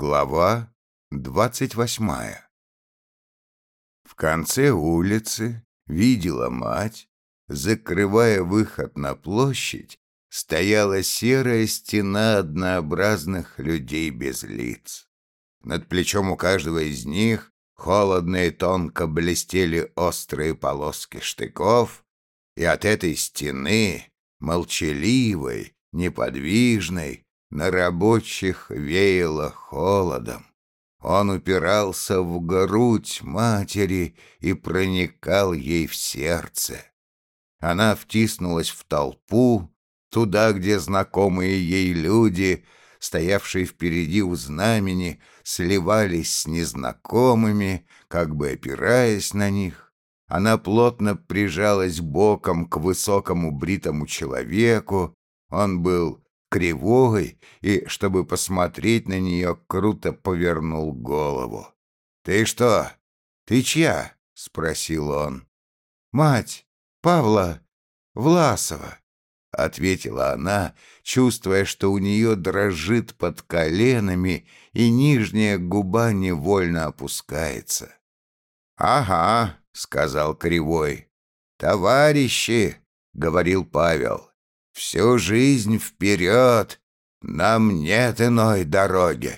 Глава двадцать восьмая В конце улицы видела мать, закрывая выход на площадь, стояла серая стена однообразных людей без лиц. Над плечом у каждого из них холодно и тонко блестели острые полоски штыков, и от этой стены, молчаливой, неподвижной, на рабочих веяло холодом. Он упирался в грудь матери и проникал ей в сердце. Она втиснулась в толпу, туда, где знакомые ей люди, стоявшие впереди у знамени, сливались с незнакомыми, как бы опираясь на них. Она плотно прижалась боком к высокому бритому человеку. Он был кривой и, чтобы посмотреть на нее, круто повернул голову. «Ты что? Ты чья?» — спросил он. «Мать Павла Власова», — ответила она, чувствуя, что у нее дрожит под коленами и нижняя губа невольно опускается. «Ага», — сказал Кривой. «Товарищи», — говорил Павел, Всю жизнь вперед, нам нет иной дороги.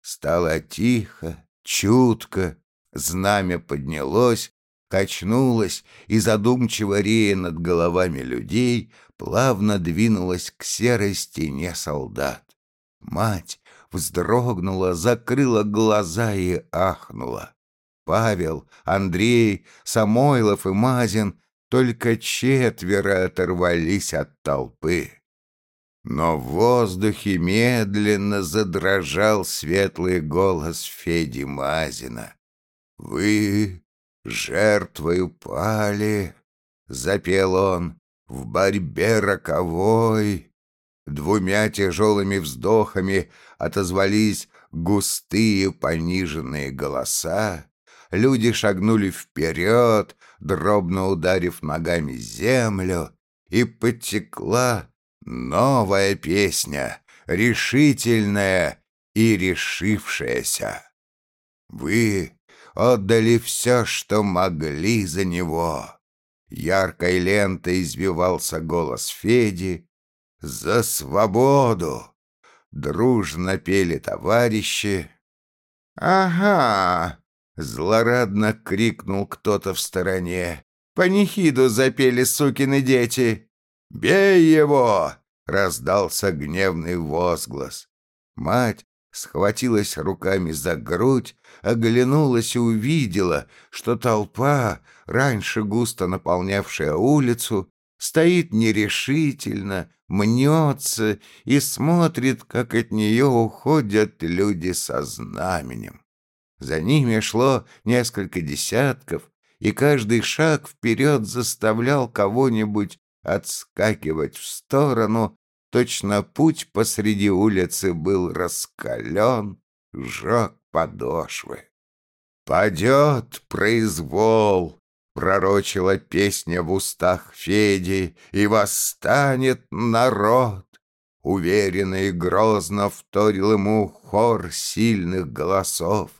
Стало тихо, чутко, знамя поднялось, качнулось и, задумчиво рея над головами людей, плавно двинулось к серой стене солдат. Мать вздрогнула, закрыла глаза и ахнула. Павел, Андрей, Самойлов и Мазин только четверо оторвались от толпы. Но в воздухе медленно задрожал светлый голос Феди Мазина. «Вы жертвою пали», — запел он, — «в борьбе роковой». Двумя тяжелыми вздохами отозвались густые пониженные голоса. Люди шагнули вперед, дробно ударив ногами землю, и потекла новая песня, решительная и решившаяся. Вы отдали все, что могли за него. Яркой лентой извивался голос Феди. «За свободу!» Дружно пели товарищи. «Ага!» Злорадно крикнул кто-то в стороне. «Панихиду запели сукины дети!» «Бей его!» — раздался гневный возглас. Мать схватилась руками за грудь, оглянулась и увидела, что толпа, раньше густо наполнявшая улицу, стоит нерешительно, мнется и смотрит, как от нее уходят люди со знаменем. За ними шло несколько десятков, и каждый шаг вперед заставлял кого-нибудь отскакивать в сторону, точно путь посреди улицы был раскален, жег подошвы. «Падет произвол!» — пророчила песня в устах Феди, «и восстанет народ!» Уверенно и грозно вторил ему хор сильных голосов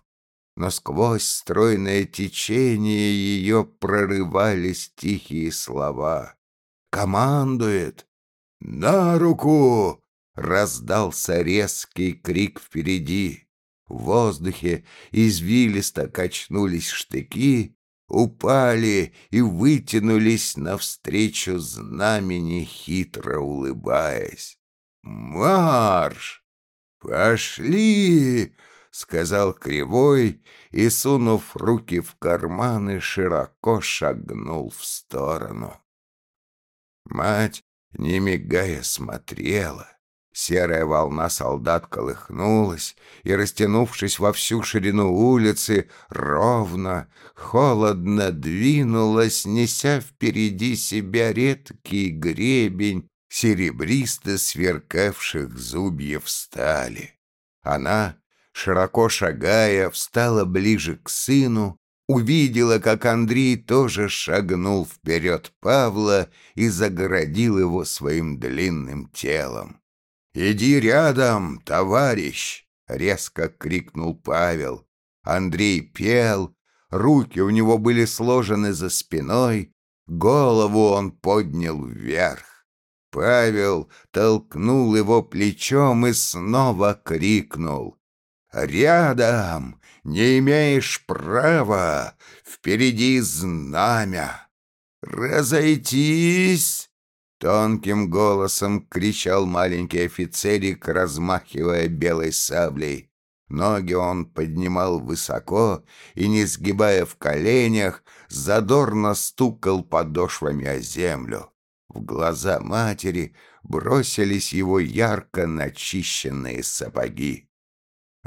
но сквозь стройное течение ее прорывались тихие слова. «Командует! На руку!» — раздался резкий крик впереди. В воздухе извилисто качнулись штыки, упали и вытянулись навстречу знамени, хитро улыбаясь. «Марш! Пошли!» — сказал Кривой и, сунув руки в карманы, широко шагнул в сторону. Мать, не мигая, смотрела. Серая волна солдат колыхнулась и, растянувшись во всю ширину улицы, ровно, холодно двинулась, неся впереди себя редкий гребень серебристо сверкавших зубьев стали. Она широко шагая, встала ближе к сыну, увидела, как Андрей тоже шагнул вперед Павла и загородил его своим длинным телом. «Иди рядом, товарищ!» — резко крикнул Павел. Андрей пел, руки у него были сложены за спиной, голову он поднял вверх. Павел толкнул его плечом и снова крикнул. «Рядом! Не имеешь права! Впереди знамя! Разойтись!» Тонким голосом кричал маленький офицерик, размахивая белой саблей. Ноги он поднимал высоко и, не сгибая в коленях, задорно стукал подошвами о землю. В глаза матери бросились его ярко начищенные сапоги.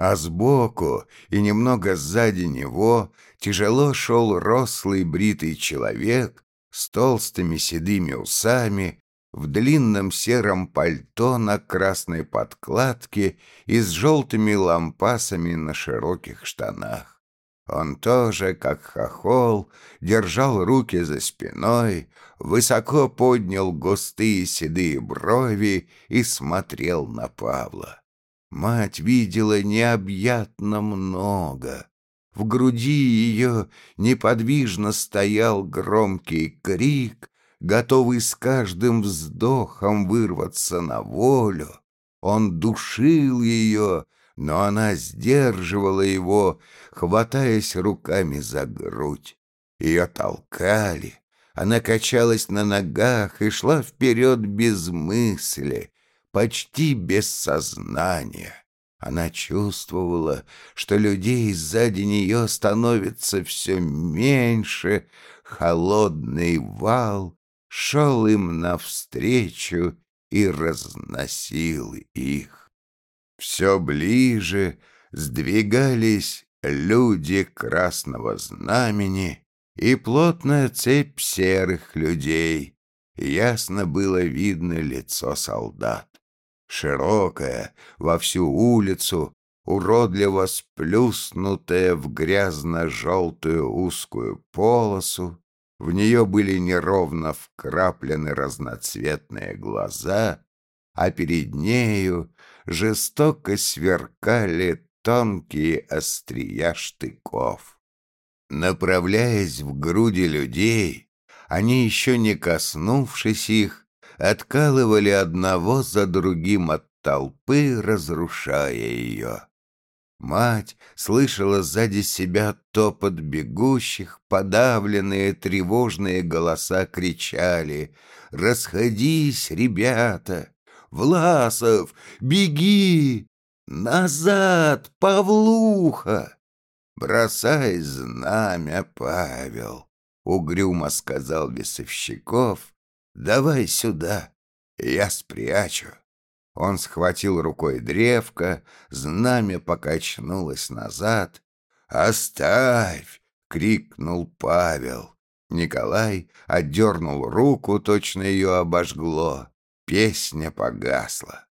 А сбоку и немного сзади него тяжело шел рослый бритый человек с толстыми седыми усами, в длинном сером пальто на красной подкладке и с желтыми лампасами на широких штанах. Он тоже, как хохол, держал руки за спиной, высоко поднял густые седые брови и смотрел на Павла. Мать видела необъятно много. В груди ее неподвижно стоял громкий крик, готовый с каждым вздохом вырваться на волю. Он душил ее, но она сдерживала его, хватаясь руками за грудь. Ее толкали, она качалась на ногах и шла вперед без мысли, почти без сознания. Она чувствовала, что людей сзади нее становится все меньше, холодный вал шел им навстречу и разносил их. Все ближе сдвигались люди красного знамени и плотная цепь серых людей. Ясно было видно лицо солдат. Широкая, во всю улицу, уродливо сплюснутая в грязно-желтую узкую полосу, в нее были неровно вкраплены разноцветные глаза, а перед нею жестоко сверкали тонкие острия штыков. Направляясь в груди людей, они, еще не коснувшись их, откалывали одного за другим от толпы, разрушая ее. Мать слышала сзади себя топот бегущих, подавленные тревожные голоса кричали «Расходись, ребята! Власов, беги! Назад, Павлуха!» «Бросай знамя, Павел!» — угрюмо сказал Весовщиков. «Давай сюда, я спрячу». Он схватил рукой древко, знамя покачнулось назад. «Оставь!» — крикнул Павел. Николай отдернул руку, точно ее обожгло. Песня погасла.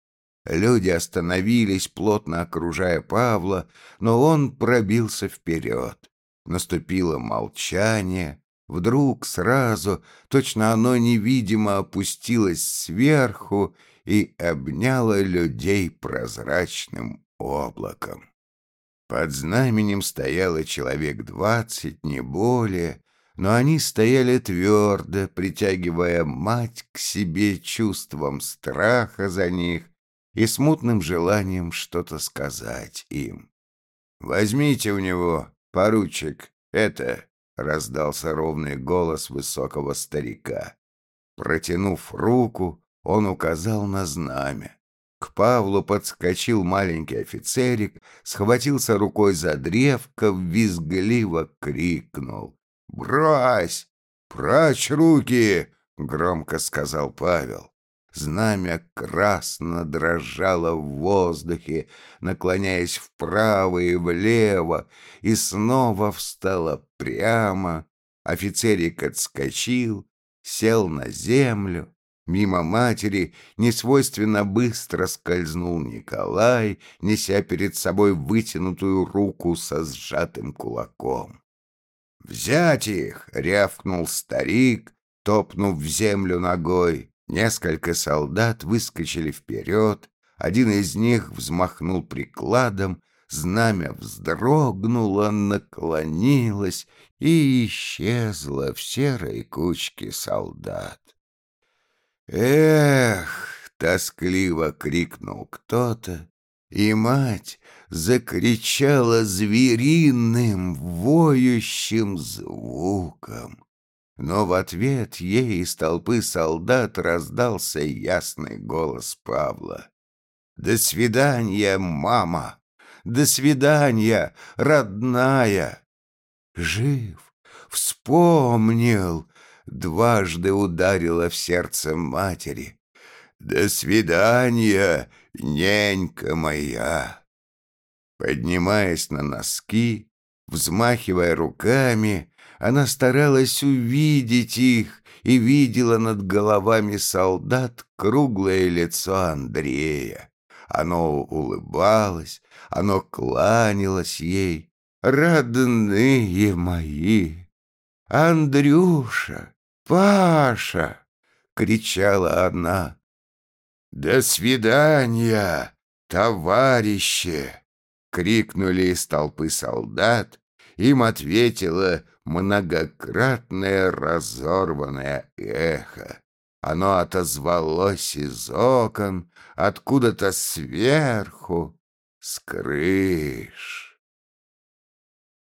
Люди остановились, плотно окружая Павла, но он пробился вперед. Наступило молчание. Вдруг сразу, точно оно невидимо опустилось сверху и обняла людей прозрачным облаком. Под знаменем стояло человек двадцать, не более, но они стояли твердо, притягивая мать к себе чувством страха за них и смутным желанием что-то сказать им. «Возьмите у него, поручик, это...» — раздался ровный голос высокого старика. Протянув руку, он указал на знамя. К Павлу подскочил маленький офицерик, схватился рукой за древко, визгливо крикнул. «Брось! Прочь руки!» — громко сказал Павел. Знамя красно дрожало в воздухе, наклоняясь вправо и влево, и снова встало прямо. Офицерик отскочил, сел на землю, Мимо матери несвойственно быстро скользнул Николай, неся перед собой вытянутую руку со сжатым кулаком. «Взять их!» — рявкнул старик, топнув в землю ногой. Несколько солдат выскочили вперед, Один из них взмахнул прикладом, знамя вздрогнуло, наклонилось и исчезло в серой кучке солдат. «Эх!» — тоскливо крикнул кто-то, и мать закричала звериным, воющим звуком. Но в ответ ей из толпы солдат раздался ясный голос Павла. «До свидания, мама! До свидания, родная!» «Жив! Вспомнил!» Дважды ударила в сердце матери. «До свидания, ненька моя!» Поднимаясь на носки, взмахивая руками, она старалась увидеть их и видела над головами солдат круглое лицо Андрея. Оно улыбалось, оно кланялось ей. «Родные мои! Андрюша! Паша!» — кричала она. «До свидания, товарищи!» — крикнули из толпы солдат. Им ответило многократное разорванное эхо. Оно отозвалось из окон, откуда-то сверху, с крыш.